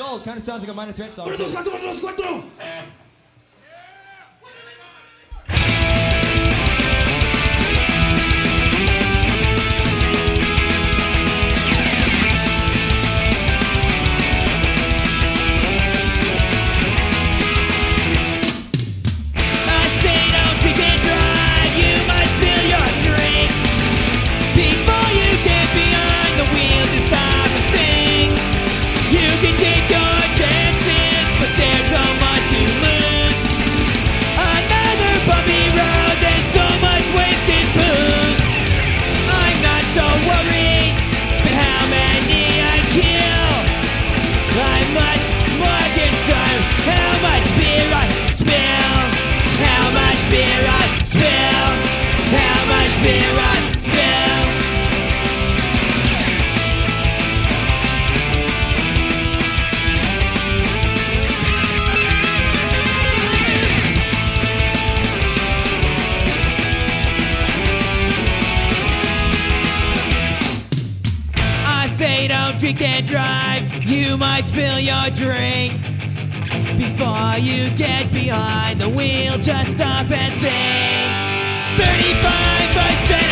Sold. Kind of sounds like a minor threat song. Uno, dos, cuatro, uno, dos, cuatro. Drink and drive, you might spill your drink. Before you get behind the wheel, just stop and think. 35 by 7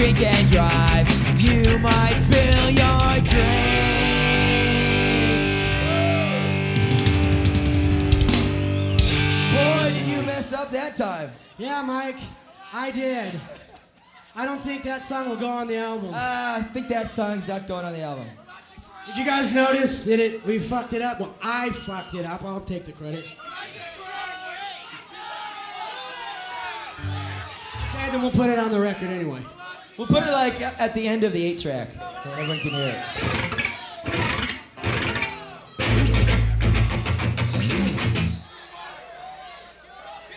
drink and drive. You might spill your drink. Boy, did you mess up that time. Yeah, Mike, I did. I don't think that song will go on the album. Uh, I think that song's not going on the album. Did you guys notice that it we fucked it up? Well, I fucked it up. I'll take the credit. Okay, then we'll put it on the record anyway. We'll put it like at the end of the eight track, so everyone can hear it.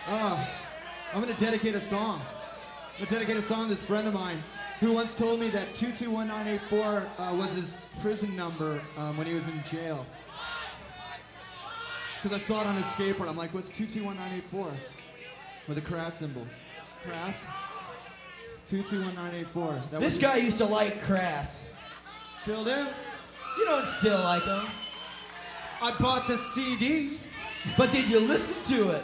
Ah, I'm gonna dedicate a song. I'm gonna dedicate a song to this friend of mine who once told me that 221984 uh, was his prison number um, when he was in jail. Because I saw it on his skateboard. I'm like, what's 221984? With a crass symbol. Crass? 221984. That This guy used to like Crass. Still do? You don't still like him. I bought the CD. But did you listen to it?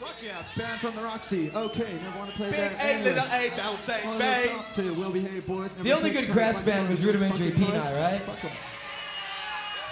Fuck yeah, band from the Roxy. Okay, never want to play Big that. A, anyway. little A, don't say babe. To Will Behave Boys. The only good Crass band was Rudimentary Peni, right? Fuck 'em.